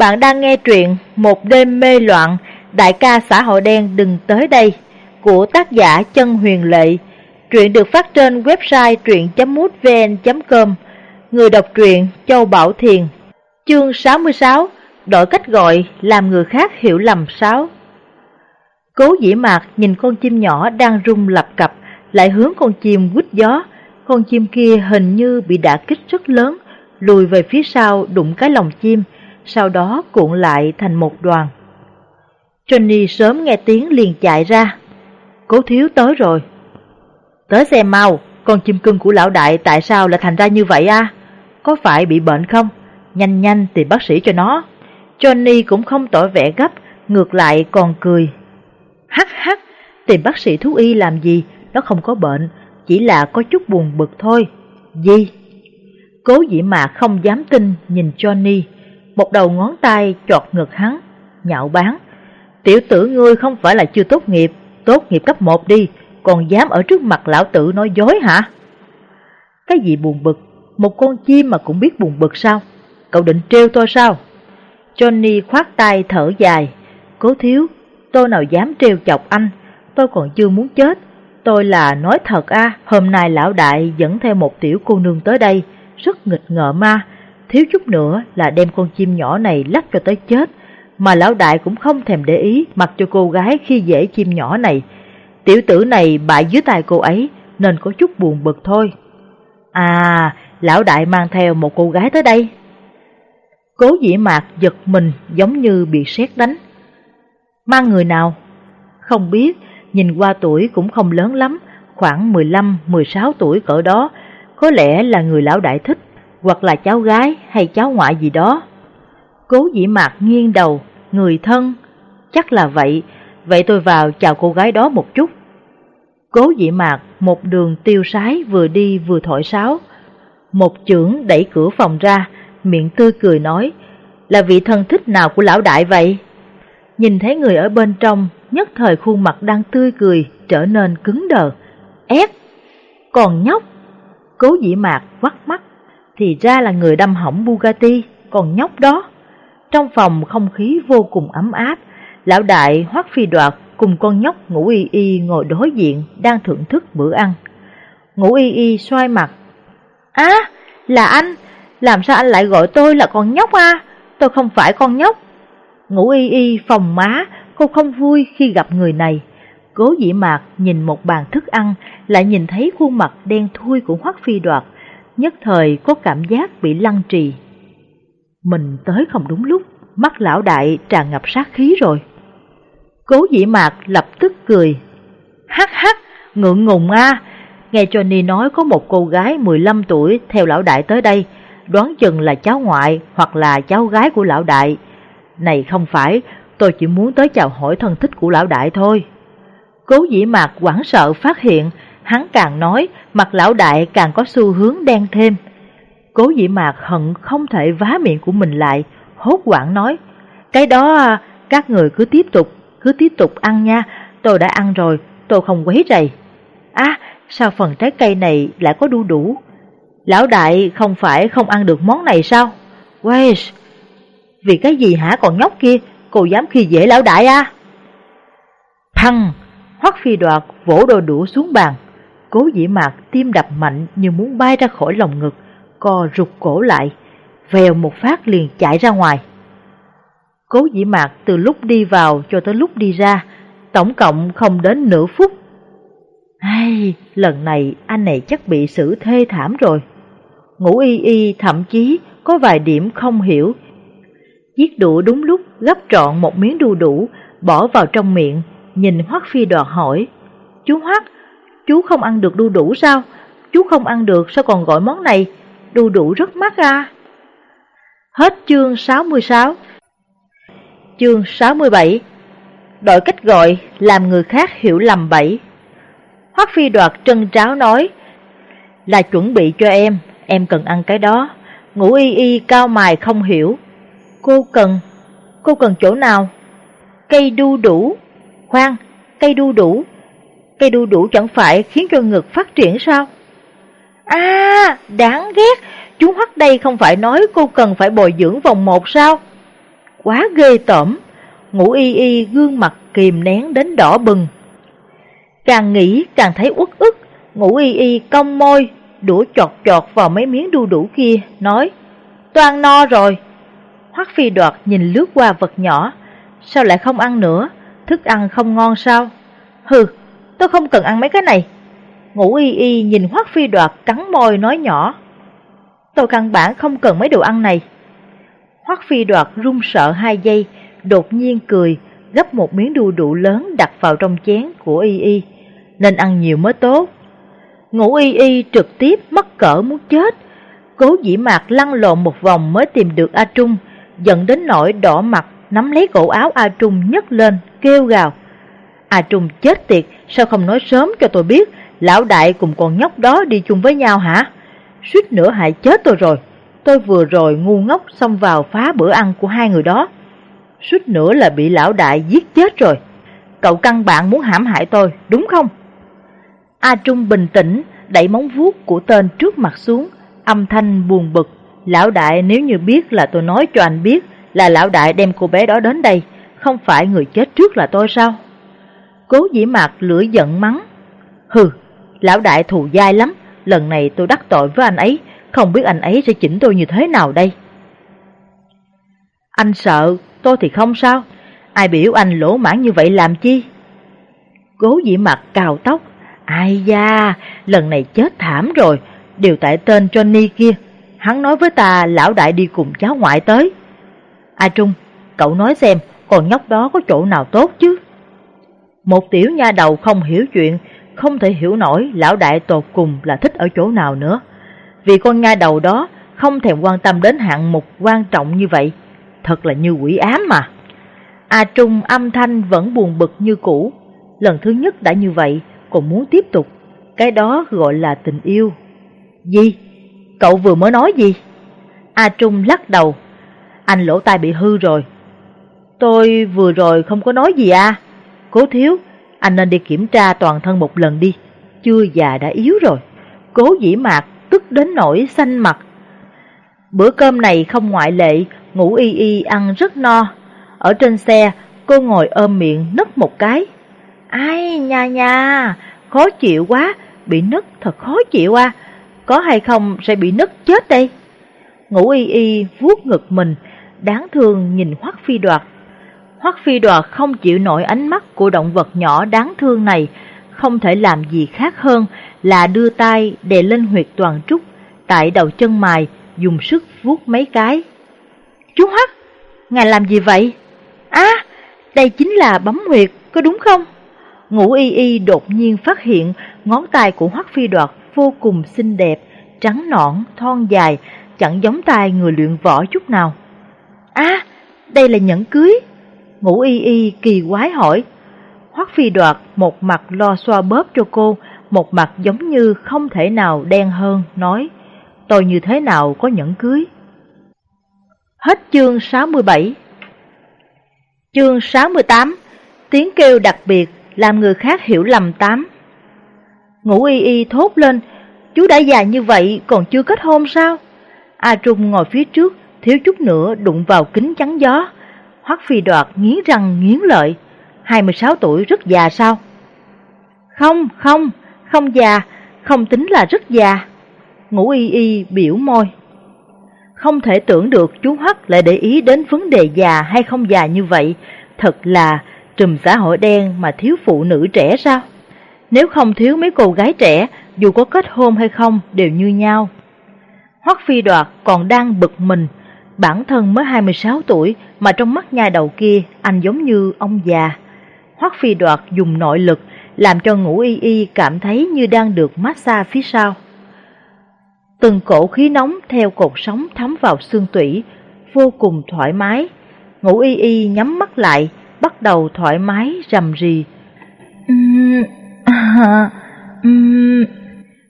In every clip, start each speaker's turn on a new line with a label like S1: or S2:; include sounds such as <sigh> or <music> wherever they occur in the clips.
S1: Bạn đang nghe truyện Một đêm mê loạn, đại ca xã hội đen đừng tới đây của tác giả Chân Huyền Lệ. Truyện được phát trên website truyện.mútvn.com Người đọc truyện Châu Bảo Thiền. Chương 66 Đổi cách gọi làm người khác hiểu lầm sáu Cố dĩ mạc nhìn con chim nhỏ đang rung lập cập Lại hướng con chim quýt gió. Con chim kia hình như bị đả kích rất lớn Lùi về phía sau đụng cái lồng chim sau đó cuộn lại thành một đoàn. Johnny sớm nghe tiếng liền chạy ra. Cố thiếu tới rồi. Tới xem mau, con chim cưng của lão đại tại sao lại thành ra như vậy a? Có phải bị bệnh không? Nhanh nhanh tìm bác sĩ cho nó. Johnny cũng không tỏ vẻ gấp, ngược lại còn cười. Hắc hắc, tìm bác sĩ thú y làm gì, nó không có bệnh, chỉ là có chút buồn bực thôi. Gì? Cố dĩ mà không dám tin nhìn Johnny, một đầu ngón tay chọt ngực hắn, nhạo báng. Tiểu tử ngươi không phải là chưa tốt nghiệp, tốt nghiệp cấp 1 đi, còn dám ở trước mặt lão tử nói dối hả? Cái gì buồn bực, một con chim mà cũng biết buồn bực sao? Cậu định trêu tôi sao? Johnny khoát tay thở dài, cố thiếu, tôi nào dám trêu chọc anh, tôi còn chưa muốn chết. Tôi là nói thật a hôm nay lão đại dẫn theo một tiểu cô nương tới đây, rất nghịch ngợ ma, thiếu chút nữa là đem con chim nhỏ này lắc cho tới chết, mà lão đại cũng không thèm để ý mặc cho cô gái khi dễ chim nhỏ này. Tiểu tử này bại dưới tay cô ấy nên có chút buồn bực thôi. À, lão đại mang theo một cô gái tới đây. Cố dĩ mạc giật mình giống như bị sét đánh. Mang người nào? Không biết, nhìn qua tuổi cũng không lớn lắm, khoảng 15-16 tuổi cỡ đó, có lẽ là người lão đại thích hoặc là cháu gái hay cháu ngoại gì đó. Cố dĩ mạc nghiêng đầu, người thân, chắc là vậy, vậy tôi vào chào cô gái đó một chút. Cố dĩ mạc một đường tiêu sái vừa đi vừa thổi sáo. Một trưởng đẩy cửa phòng ra, miệng tươi cười nói, là vị thân thích nào của lão đại vậy? Nhìn thấy người ở bên trong, nhất thời khuôn mặt đang tươi cười, trở nên cứng đờ. Ép! Còn nhóc! Cố dĩ mạc quắt mắt, thì ra là người đâm hỏng Bugatti, còn nhóc đó. Trong phòng không khí vô cùng ấm áp, lão đại hoắc phi đoạt cùng con nhóc ngủ y y ngồi đối diện đang thưởng thức bữa ăn. Ngủ y y xoay mặt. Á, là anh, làm sao anh lại gọi tôi là con nhóc à? Tôi không phải con nhóc. Ngủ y y phòng má, cô không vui khi gặp người này. Cố dĩ mạc nhìn một bàn thức ăn, lại nhìn thấy khuôn mặt đen thui của Hoắc Phi Đoạt, nhất thời có cảm giác bị lăng trì. Mình tới không đúng lúc, mắt lão đại tràn ngập sát khí rồi. Cố dĩ mạc lập tức cười. Hắc hắc, ngượng ngùng a Nghe Johnny nói có một cô gái 15 tuổi theo lão đại tới đây, đoán chừng là cháu ngoại hoặc là cháu gái của lão đại. Này không phải, tôi chỉ muốn tới chào hỏi thân thích của lão đại thôi. Cố dĩ mạc quảng sợ phát hiện Hắn càng nói, mặt lão đại càng có xu hướng đen thêm. Cố dĩ mạc hận không thể vá miệng của mình lại, hốt quảng nói, cái đó các người cứ tiếp tục, cứ tiếp tục ăn nha, tôi đã ăn rồi, tôi không quấy rầy. À, sao phần trái cây này lại có đu đủ? Lão đại không phải không ăn được món này sao? Wesh, vì cái gì hả còn nhóc kia, cô dám khi dễ lão đại à? Thăng, hoắc phi đoạt vỗ đồ đũa xuống bàn, Cố dĩ mạc tim đập mạnh như muốn bay ra khỏi lòng ngực, co rụt cổ lại, vèo một phát liền chạy ra ngoài. Cố dĩ mạc từ lúc đi vào cho tới lúc đi ra, tổng cộng không đến nửa phút. ai lần này anh này chắc bị xử thê thảm rồi. Ngủ y y thậm chí có vài điểm không hiểu. Giết đũa đúng lúc gấp trọn một miếng đu đủ, bỏ vào trong miệng, nhìn Hoắc Phi đoạt hỏi. Chú Hoắc, Chú không ăn được đu đủ sao? Chú không ăn được sao còn gọi món này? Đu đủ rất mắc à? Hết chương 66 Chương 67 Đổi cách gọi làm người khác hiểu lầm bẫy Hoắc Phi đoạt trân tráo nói Là chuẩn bị cho em, em cần ăn cái đó Ngủ y y cao mài không hiểu Cô cần, cô cần chỗ nào? Cây đu đủ Khoan, cây đu đủ Cây đu đủ chẳng phải khiến cho ngực phát triển sao? À, đáng ghét, chú Hoắc đây không phải nói cô cần phải bồi dưỡng vòng một sao? Quá ghê tởm, ngũ y y gương mặt kìm nén đến đỏ bừng. Càng nghĩ càng thấy uất ức, ngũ y y cong môi, đũa chọt chọt vào mấy miếng đu đủ kia, nói, toàn no rồi. Hoắc phi đoạt nhìn lướt qua vật nhỏ, sao lại không ăn nữa, thức ăn không ngon sao? Hừ, tôi không cần ăn mấy cái này. Ngủ y y nhìn Hoắc phi đoạt cắn môi nói nhỏ, tôi căn bản không cần mấy đồ ăn này. Hoắc phi đoạt run sợ hai giây, đột nhiên cười, gấp một miếng đu đủ lớn đặt vào trong chén của y y, nên ăn nhiều mới tốt. Ngủ y y trực tiếp mất cỡ muốn chết, cố dĩ mạc lăn lộn một vòng mới tìm được A Trung, giận đến nỗi đỏ mặt nắm lấy cổ áo A Trung nhấc lên, kêu gào. À A Trung chết tiệt, sao không nói sớm cho tôi biết, lão đại cùng con nhóc đó đi chung với nhau hả? Suýt nữa hại chết tôi rồi, tôi vừa rồi ngu ngốc xông vào phá bữa ăn của hai người đó. Suýt nữa là bị lão đại giết chết rồi. Cậu căn bạn muốn hãm hại tôi, đúng không? A Trung bình tĩnh, đẩy móng vuốt của tên trước mặt xuống, âm thanh buồn bực. Lão đại nếu như biết là tôi nói cho anh biết là lão đại đem cô bé đó đến đây, không phải người chết trước là tôi sao? Cố dĩ mạc lửa giận mắng. Hừ, lão đại thù dai lắm, lần này tôi đắc tội với anh ấy, không biết anh ấy sẽ chỉnh tôi như thế nào đây? Anh sợ, tôi thì không sao, ai biểu anh lỗ mãn như vậy làm chi? Cố dĩ mặt cào tóc, ai da, lần này chết thảm rồi, đều tại tên Johnny kia. Hắn nói với ta lão đại đi cùng cháu ngoại tới. A Trung, cậu nói xem, con nhóc đó có chỗ nào tốt chứ? Một tiểu nha đầu không hiểu chuyện, không thể hiểu nổi lão đại tột cùng là thích ở chỗ nào nữa. Vì con nha đầu đó không thèm quan tâm đến hạng mục quan trọng như vậy, thật là như quỷ ám mà. A Trung âm thanh vẫn buồn bực như cũ, lần thứ nhất đã như vậy, còn muốn tiếp tục, cái đó gọi là tình yêu. Gì? Cậu vừa mới nói gì? A Trung lắc đầu, anh lỗ tai bị hư rồi. Tôi vừa rồi không có nói gì à? Cố thiếu, anh nên đi kiểm tra toàn thân một lần đi, chưa già đã yếu rồi. Cố dĩ mạc tức đến nỗi xanh mặt. Bữa cơm này không ngoại lệ, ngủ y y ăn rất no. Ở trên xe, cô ngồi ôm miệng nứt một cái. Ai nha nha, khó chịu quá, bị nứt thật khó chịu à, có hay không sẽ bị nứt chết đây. Ngủ y y vuốt ngực mình, đáng thương nhìn Hoắc Phi Đoạt. Hoắc Phi Đoạt không chịu nổi ánh mắt của động vật nhỏ đáng thương này, không thể làm gì khác hơn là đưa tay đè lên huyệt toàn trúc, tại đầu chân mài, dùng sức vuốt mấy cái. Chú Hoắc, ngài làm gì vậy? À, đây chính là bấm huyệt, có đúng không? Ngũ y y đột nhiên phát hiện ngón tay của Hoắc Phi Đoạt vô cùng xinh đẹp, trắng nõn, thon dài, chẳng giống tay người luyện võ chút nào. À, đây là nhẫn cưới. Ngũ y y kỳ quái hỏi. Hoắc Phi Đoạt một mặt lo xoa bóp cho cô, một mặt giống như không thể nào đen hơn, nói, tôi như thế nào có nhẫn cưới. Hết chương 67 Chương 68 Tiếng kêu đặc biệt làm người khác hiểu lầm tám. Ngũ y y thốt lên, chú đã già như vậy còn chưa kết hôn sao? A Trung ngồi phía trước, thiếu chút nữa đụng vào kính chắn gió. Hoắc phi đoạt nghiến răng nghiến lợi, 26 tuổi rất già sao? Không, không, không già, không tính là rất già. Ngũ y y biểu môi. Không thể tưởng được chú Hoắc lại để ý đến vấn đề già hay không già như vậy, thật là trùm xã hội đen mà thiếu phụ nữ trẻ sao? Nếu không thiếu mấy cô gái trẻ, dù có kết hôn hay không đều như nhau. Hoắc Phi Đoạt còn đang bực mình, bản thân mới 26 tuổi mà trong mắt nhà đầu kia anh giống như ông già. Hoắc Phi Đoạt dùng nội lực làm cho ngũ y y cảm thấy như đang được massage phía sau. Từng cổ khí nóng theo cột sống thấm vào xương tủy, vô cùng thoải mái. Ngũ y y nhắm mắt lại, bắt đầu thoải mái rầm rì.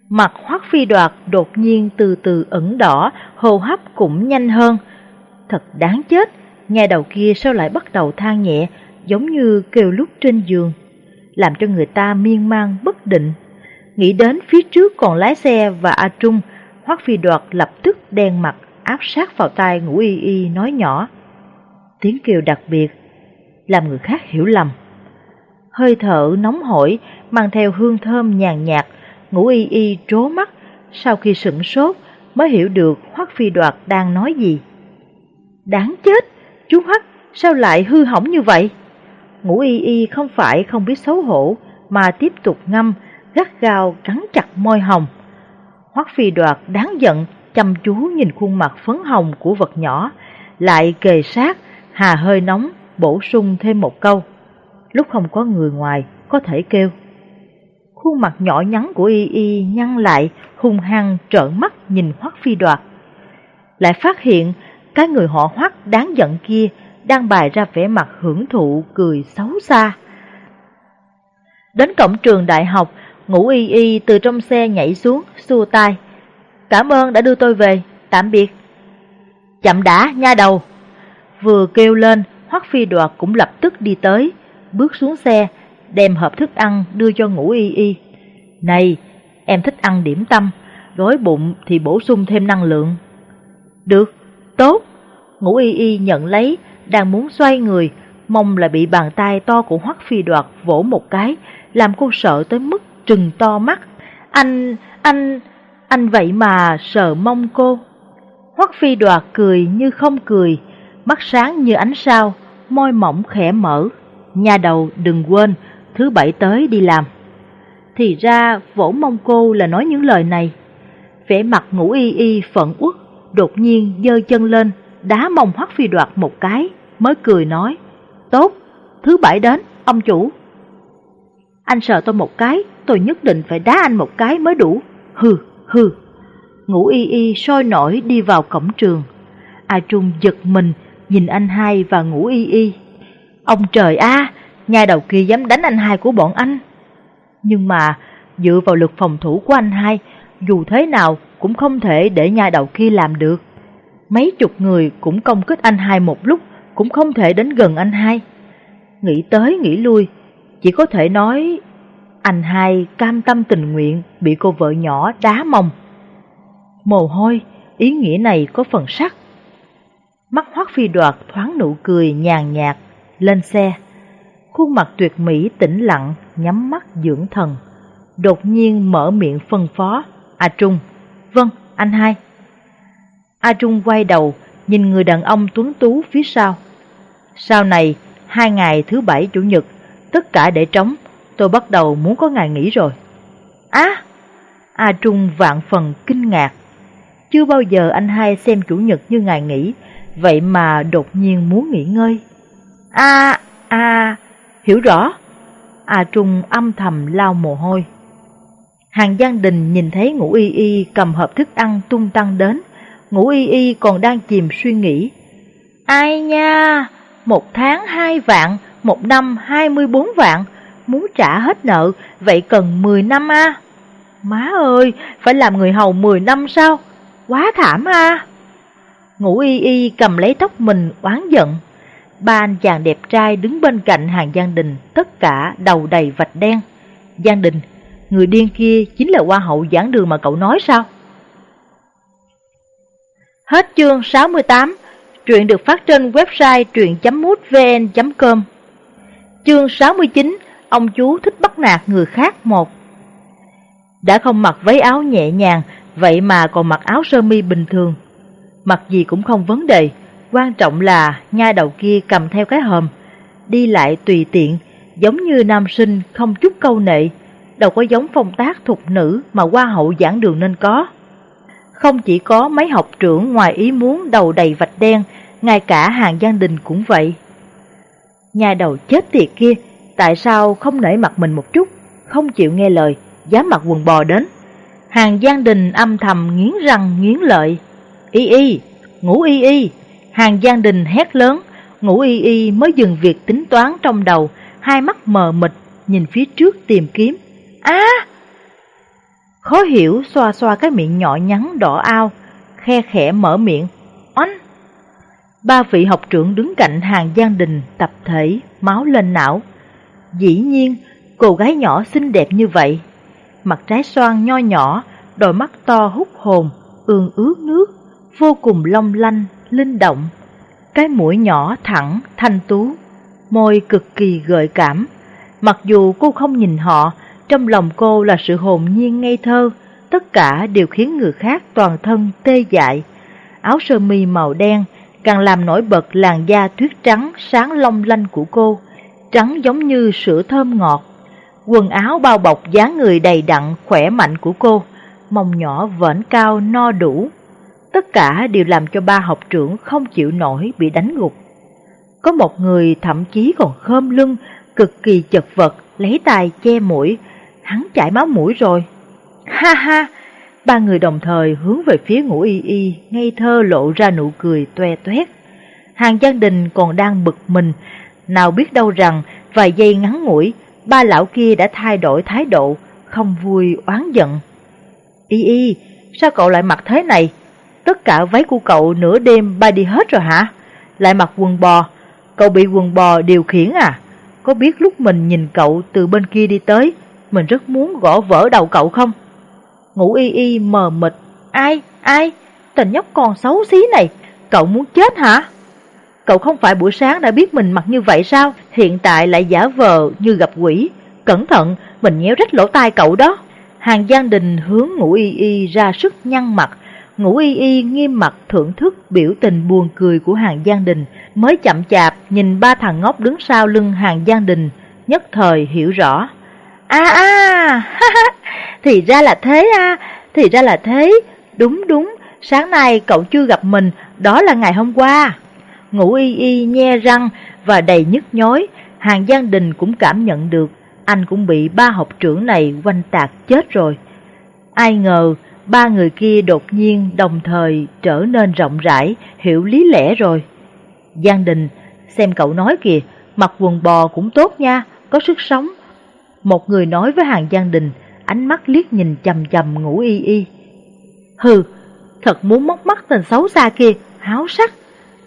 S1: Mặt hoắc phi đoạt đột nhiên từ từ ẩn đỏ, hô hấp cũng nhanh hơn. Thật đáng chết, nghe đầu kia sao lại bắt đầu than nhẹ, giống như kêu lúc trên giường làm cho người ta miên man bất định. Nghĩ đến phía trước còn lái xe và A Trung, Hoắc Phi Đoạt lập tức đen mặt áp sát vào tai ngủ y y nói nhỏ. Tiếng kêu đặc biệt, làm người khác hiểu lầm. Hơi thở nóng hổi, mang theo hương thơm nhàn nhạt, ngủ y y trố mắt, sau khi sửng sốt mới hiểu được Hoắc Phi Đoạt đang nói gì. Đáng chết, chú Hoắc sao lại hư hỏng như vậy? Ngũ y y không phải không biết xấu hổ, mà tiếp tục ngâm, gắt gao cắn chặt môi hồng. Hoắc Phi Đoạt đáng giận, chăm chú nhìn khuôn mặt phấn hồng của vật nhỏ, lại kề sát, hà hơi nóng, bổ sung thêm một câu. Lúc không có người ngoài, có thể kêu. Khuôn mặt nhỏ nhắn của y y nhăn lại, hung hăng trợn mắt nhìn Hoắc Phi Đoạt. Lại phát hiện cái người họ Hoắc đáng giận kia đang bày ra vẻ mặt hưởng thụ cười xấu xa. Đến cổng trường đại học, ngủ y y từ trong xe nhảy xuống, xua tay. Cảm ơn đã đưa tôi về, tạm biệt. Chậm đã, nha đầu. Vừa kêu lên, Hoắc Phi Đoạt cũng lập tức đi tới, bước xuống xe, đem hộp thức ăn đưa cho ngủ y y. Này, em thích ăn điểm tâm, đói bụng thì bổ sung thêm năng lượng. Được, tốt. Ngũ y y nhận lấy, đang muốn xoay người, mong là bị bàn tay to của Hoắc Phi Đoạt vỗ một cái, làm cô sợ tới mức trừng to mắt. Anh, anh, anh vậy mà sợ mong cô. Hoắc Phi Đoạt cười như không cười, mắt sáng như ánh sao, môi mỏng khẽ mở. Nhà đầu đừng quên, thứ bảy tới đi làm. Thì ra vỗ mong cô là nói những lời này. Vẻ mặt ngủ y y phận uất, đột nhiên giơ chân lên, đá mông Hoắc Phi Đoạt một cái, mới cười nói, tốt, thứ bảy đến, ông chủ. Anh sợ tôi một cái, tôi nhất định phải đá anh một cái mới đủ, hừ, hừ. Ngủ y y sôi nổi đi vào cổng trường. A Trung giật mình, nhìn anh hai và ngủ y y. Ông trời a, nhà đầu kia dám đánh anh hai của bọn anh. Nhưng mà, dựa vào lực phòng thủ của anh hai, dù thế nào cũng không thể để nhà đầu kia làm được. Mấy chục người cũng công kích anh hai một lúc, cũng không thể đến gần anh hai. Nghĩ tới nghĩ lui, chỉ có thể nói anh hai cam tâm tình nguyện bị cô vợ nhỏ đá mông. Mồ hôi, ý nghĩa này có phần sắc. Mắt hoác phi đoạt thoáng nụ cười nhàn nhạt, lên xe. Khuôn mặt tuyệt mỹ tĩnh lặng, nhắm mắt dưỡng thần. Đột nhiên mở miệng phân phó, A Trung, vâng, anh hai. A Trung quay đầu, nhìn người đàn ông tuấn tú phía sau. Sau này, hai ngày thứ bảy chủ nhật, tất cả để trống, tôi bắt đầu muốn có ngày nghỉ rồi. Á! A Trung vạn phần kinh ngạc. Chưa bao giờ anh hai xem chủ nhật như ngày nghỉ, vậy mà đột nhiên muốn nghỉ ngơi. A, a, hiểu rõ. A Trung âm thầm lau mồ hôi. Hàng Giang Đình nhìn thấy ngũ y y cầm hộp thức ăn tung tăng đến, ngũ y y còn đang chìm suy nghĩ. Ai nha, một tháng hai vạn, một năm hai mươi bốn vạn, muốn trả hết nợ, vậy cần mười năm a Má ơi, phải làm người hầu mười năm sao? Quá thảm a Ngũ y y cầm lấy tóc mình oán giận. Ba anh chàng đẹp trai đứng bên cạnh hàng Giang Đình, tất cả đầu đầy vạch đen. Giang Đình, người điên kia chính là hoa hậu giảng đường mà cậu nói sao? Hết chương 68, truyện được phát trên website truyện.mútvn.com Chương 69, ông chú thích bắt nạt người khác một Đã không mặc váy áo nhẹ nhàng, vậy mà còn mặc áo sơ mi bình thường. Mặc gì cũng không vấn đề, quan trọng là nha đầu kia cầm theo cái hòm, đi lại tùy tiện, giống như nam sinh không chút câu nệ, đâu có giống phong tác thục nữ mà hoa hậu giảng đường nên có. Không chỉ có mấy học trưởng ngoài ý muốn đầu đầy vạch đen, ngay cả hàng gia đình cũng vậy. Nhà đầu chết tiệt kia, tại sao không nể mặt mình một chút, không chịu nghe lời, dám mặc quần bò đến. Hàng Giang Đình âm thầm nghiến răng nghiến lợi. Y y, ngủ y y. Hàng Giang Đình hét lớn, ngủ y y mới dừng việc tính toán trong đầu, hai mắt mờ mịt, nhìn phía trước tìm kiếm. Á! Khó hiểu xoa xoa cái miệng nhỏ nhắn đỏ ao, khe khẽ mở miệng. Oanh! Ba vị học trưởng đứng cạnh hàng gia Đình tập thể, máu lên não. Dĩ nhiên, cô gái nhỏ xinh đẹp như vậy mặt trái xoan nho nhỏ, đôi mắt to hút hồn, ương ướt nước, vô cùng long lanh, linh động. cái mũi nhỏ thẳng, thanh tú, môi cực kỳ gợi cảm. Mặc dù cô không nhìn họ, trong lòng cô là sự hồn nhiên ngây thơ, tất cả đều khiến người khác toàn thân tê dại. Áo sơ mi màu đen càng làm nổi bật làn da tuyết trắng sáng long lanh của cô, trắng giống như sữa thơm ngọt. Quần áo bao bọc dáng người đầy đặn khỏe mạnh của cô, mông nhỏ vẫn cao no đủ. Tất cả đều làm cho ba học trưởng không chịu nổi bị đánh gục. Có một người thậm chí còn khom lưng, cực kỳ chật vật, lấy tay che mũi, hắn chảy máu mũi rồi. Ha ha! Ba người đồng thời hướng về phía ngũ y y, ngây thơ lộ ra nụ cười toe toét. Hàng gia đình còn đang bực mình, nào biết đâu rằng vài giây ngắn ngủi, ba lão kia đã thay đổi thái độ, không vui oán giận. Y y, sao cậu lại mặc thế này? Tất cả váy của cậu nửa đêm bay đi hết rồi hả? Lại mặc quần bò, cậu bị quần bò điều khiển à? Có biết lúc mình nhìn cậu từ bên kia đi tới, mình rất muốn gõ vỡ đầu cậu không? Ngủ y y mờ mịt, ai, ai, tình nhóc còn xấu xí này, cậu muốn chết hả? Cậu không phải buổi sáng đã biết mình mặc như vậy sao? Hiện tại lại giả vờ như gặp quỷ. Cẩn thận, mình nhéo rách lỗ tai cậu đó. Hàng Giang Đình hướng ngủ y y ra sức nhăn mặt. Ngủ y y nghiêm mặt thưởng thức biểu tình buồn cười của hàng Giang Đình. Mới chậm chạp nhìn ba thằng ngốc đứng sau lưng hàng Giang Đình, nhất thời hiểu rõ. À à, <laughs> thì ra là thế à, thì ra là thế. Đúng đúng, sáng nay cậu chưa gặp mình, đó là ngày hôm qua. Ngủ y y nhe răng và đầy nhức nhối, hàng Giang Đình cũng cảm nhận được anh cũng bị ba học trưởng này quanh tạc chết rồi. Ai ngờ ba người kia đột nhiên đồng thời trở nên rộng rãi, hiểu lý lẽ rồi. Giang Đình, xem cậu nói kìa, mặc quần bò cũng tốt nha, có sức sống. Một người nói với hàng gia Đình, ánh mắt liếc nhìn chầm chầm ngủ y y. Hừ, thật muốn móc mắt tên xấu xa kia, háo sắc.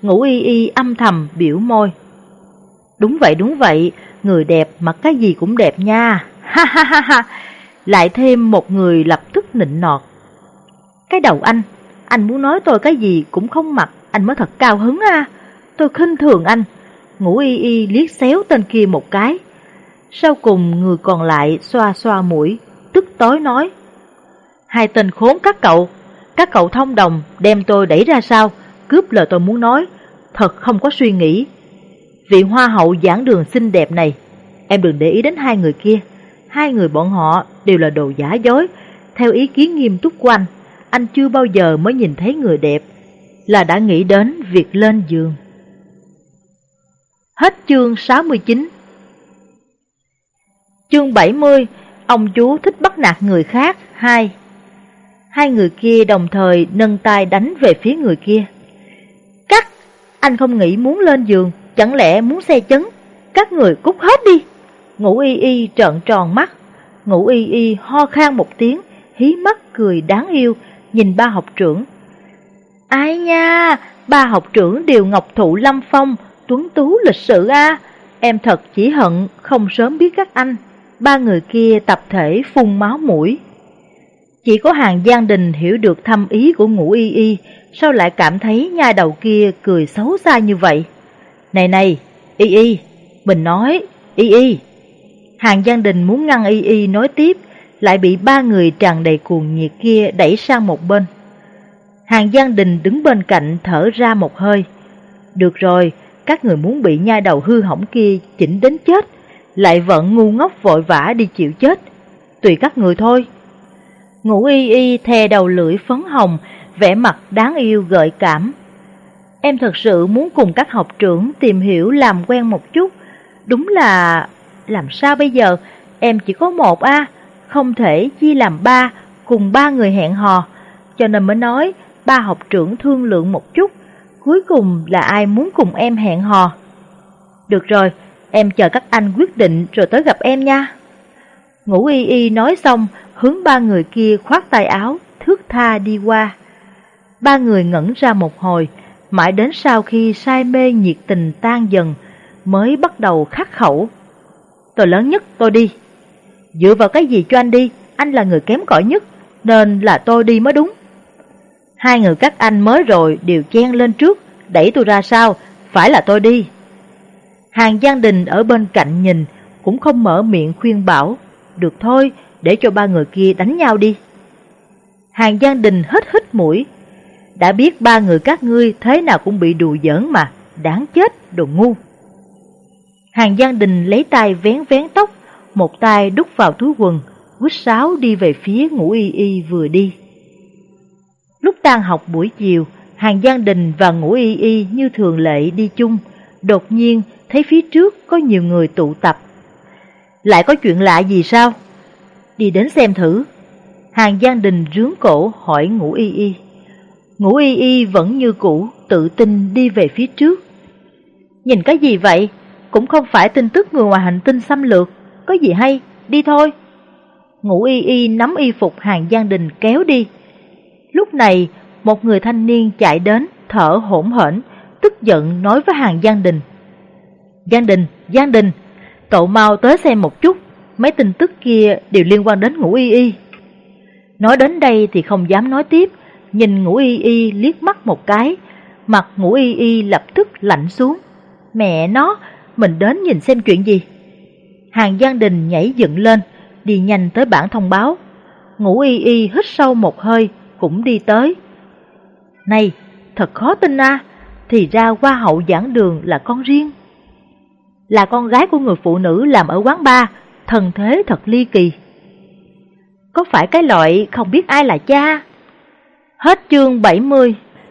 S1: Ngủ y y âm thầm biểu môi. Đúng vậy đúng vậy, người đẹp mặc cái gì cũng đẹp nha. Ha ha ha ha. Lại thêm một người lập tức nịnh nọt. Cái đầu anh, anh muốn nói tôi cái gì cũng không mặc, anh mới thật cao hứng à. Tôi khinh thường anh. Ngủ y y liếc xéo tên kia một cái. Sau cùng người còn lại xoa xoa mũi, tức tối nói. Hai tên khốn các cậu, các cậu thông đồng đem tôi đẩy ra sao, cướp lời tôi muốn nói, thật không có suy nghĩ. Vị hoa hậu giảng đường xinh đẹp này, em đừng để ý đến hai người kia, hai người bọn họ đều là đồ giả dối, theo ý kiến nghiêm túc của anh, anh chưa bao giờ mới nhìn thấy người đẹp, là đã nghĩ đến việc lên giường. Hết chương 69 Chương 70 Ông chú thích bắt nạt người khác 2 Hai người kia đồng thời nâng tay đánh về phía người kia. Cắt, Anh không nghĩ muốn lên giường, Chẳng lẽ muốn xe chấn? Các người cút hết đi. Ngũ y y trợn tròn mắt. Ngũ y y ho khan một tiếng, Hí mắt cười đáng yêu, Nhìn ba học trưởng. Ai nha, Ba học trưởng đều ngọc thụ lâm phong, Tuấn tú lịch sự a. Em thật chỉ hận không sớm biết các anh. Ba người kia tập thể phun máu mũi. Chỉ có hàng Giang Đình hiểu được thâm ý của ngũ y y Sao lại cảm thấy nha đầu kia cười xấu xa như vậy? Này này, y y, mình nói, y y. Hàng Giang Đình muốn ngăn y y nói tiếp Lại bị ba người tràn đầy cuồng nhiệt kia đẩy sang một bên. Hàng Giang Đình đứng bên cạnh thở ra một hơi. Được rồi, các người muốn bị nha đầu hư hỏng kia chỉnh đến chết, lại vẫn ngu ngốc vội vã đi chịu chết. Tùy các người thôi. Ngũ y y thè đầu lưỡi phấn hồng, vẻ mặt đáng yêu gợi cảm. Em thật sự muốn cùng các học trưởng tìm hiểu làm quen một chút. Đúng là... làm sao bây giờ? Em chỉ có một a không thể chia làm ba, cùng ba người hẹn hò. Cho nên mới nói ba học trưởng thương lượng một chút cuối cùng là ai muốn cùng em hẹn hò. Được rồi, em chờ các anh quyết định rồi tới gặp em nha. Ngũ y y nói xong, hướng ba người kia khoát tay áo, thước tha đi qua. Ba người ngẩn ra một hồi, mãi đến sau khi say mê nhiệt tình tan dần, mới bắt đầu khắc khẩu. Tôi lớn nhất, tôi đi. Dựa vào cái gì cho anh đi, anh là người kém cỏi nhất, nên là tôi đi mới đúng. Hai người các anh mới rồi đều chen lên trước, đẩy tôi ra sau, phải là tôi đi. Hàng Giang Đình ở bên cạnh nhìn, cũng không mở miệng khuyên bảo, được thôi, để cho ba người kia đánh nhau đi. Hàng Giang Đình hít hít mũi, đã biết ba người các ngươi thế nào cũng bị đùa giỡn mà, đáng chết, đồ ngu. Hàng Giang Đình lấy tay vén vén tóc, một tay đút vào túi quần, quýt sáo đi về phía ngũ y y vừa đi. Lúc tan học buổi chiều, Hàng Giang Đình và ngũ y y như thường lệ đi chung, đột nhiên thấy phía trước có nhiều người tụ tập. Lại có chuyện lạ gì sao? Đi đến xem thử. Hàng Giang Đình rướng cổ hỏi ngũ y y. Ngũ y y vẫn như cũ, tự tin đi về phía trước. Nhìn cái gì vậy? Cũng không phải tin tức người ngoài hành tinh xâm lược, có gì hay, đi thôi. Ngũ y y nắm y phục hàng Giang Đình kéo đi. Lúc này, một người thanh niên chạy đến, thở hỗn hển, tức giận nói với hàng Giang Đình. Giang Đình, Giang Đình, cậu mau tới xem một chút, mấy tin tức kia đều liên quan đến ngũ y y. Nói đến đây thì không dám nói tiếp, nhìn ngũ y y liếc mắt một cái, mặt ngũ y y lập tức lạnh xuống. Mẹ nó, mình đến nhìn xem chuyện gì. Hàng Giang Đình nhảy dựng lên, đi nhanh tới bảng thông báo. Ngũ y y hít sâu một hơi, cũng đi tới. Này, thật khó tin à, thì ra hoa hậu giảng đường là con riêng. Là con gái của người phụ nữ làm ở quán bar, thần thế thật ly kỳ. Có phải cái loại không biết ai là cha? Hết chương 70